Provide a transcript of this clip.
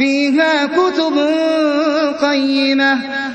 فِيهَا كُتُبٌ قَيِّمَةٌ.